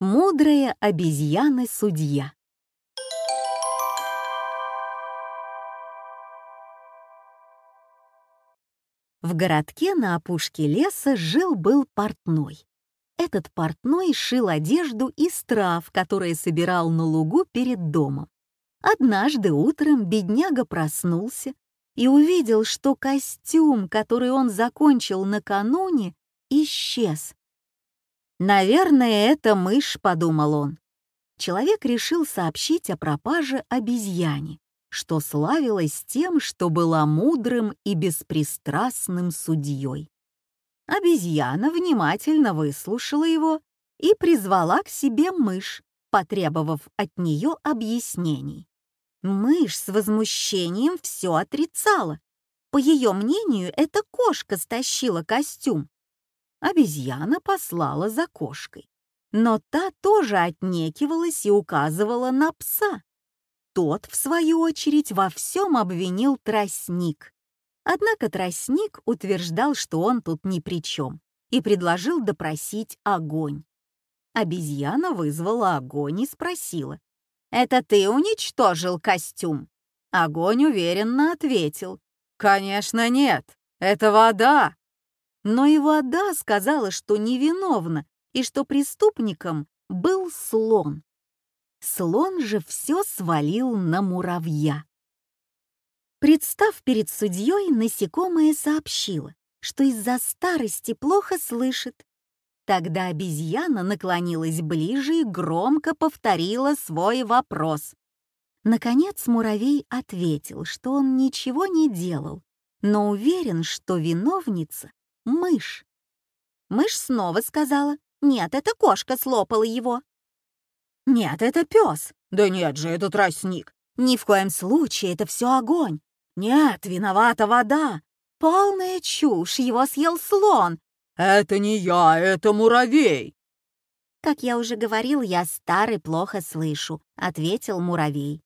Мудрая обезьяна-судья. В городке на опушке леса жил-был портной. Этот портной шил одежду из трав, которые собирал на лугу перед домом. Однажды утром бедняга проснулся и увидел, что костюм, который он закончил накануне, исчез. «Наверное, это мышь», — подумал он. Человек решил сообщить о пропаже обезьяне, что славилась тем, что была мудрым и беспристрастным судьей. Обезьяна внимательно выслушала его и призвала к себе мышь, потребовав от нее объяснений. Мышь с возмущением все отрицала. По ее мнению, эта кошка стащила костюм, обезьяна послала за кошкой. Но та тоже отнекивалась и указывала на пса. Тот, в свою очередь, во всем обвинил тростник. Однако тростник утверждал, что он тут ни при чем, и предложил допросить огонь. Обезьяна вызвала огонь и спросила, «Это ты уничтожил костюм?» Огонь уверенно ответил, «Конечно нет, это вода, но и вода сказала, что невиновна и что преступником был слон. Слон же все свалил на муравья. Представ перед судьей, насекомое сообщило, что из-за старости плохо слышит. Тогда обезьяна наклонилась ближе и громко повторила свой вопрос. Наконец муравей ответил, что он ничего не делал, но уверен, что виновница мышь. Мышь снова сказала, «Нет, это кошка слопала его». «Нет, это пес». «Да нет же, это тростник». «Ни в коем случае, это все огонь». «Нет, виновата вода». «Полная чушь, его съел слон». «Это не я, это муравей». «Как я уже говорил, я старый плохо слышу», — ответил муравей.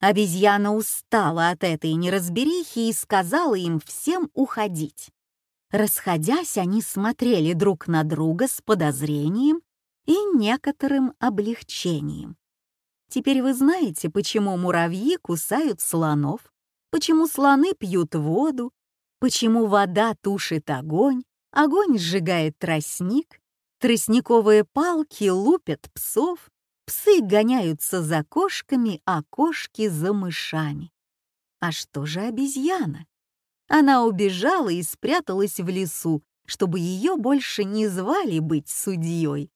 Обезьяна устала от этой неразберихи и сказала им всем уходить. Расходясь, они смотрели друг на друга с подозрением и некоторым облегчением. Теперь вы знаете, почему муравьи кусают слонов, почему слоны пьют воду, почему вода тушит огонь, огонь сжигает тростник, тростниковые палки лупят псов, псы гоняются за кошками, а кошки за мышами. А что же обезьяна? Она убежала и спряталась в лесу, чтобы ее больше не звали быть судьей.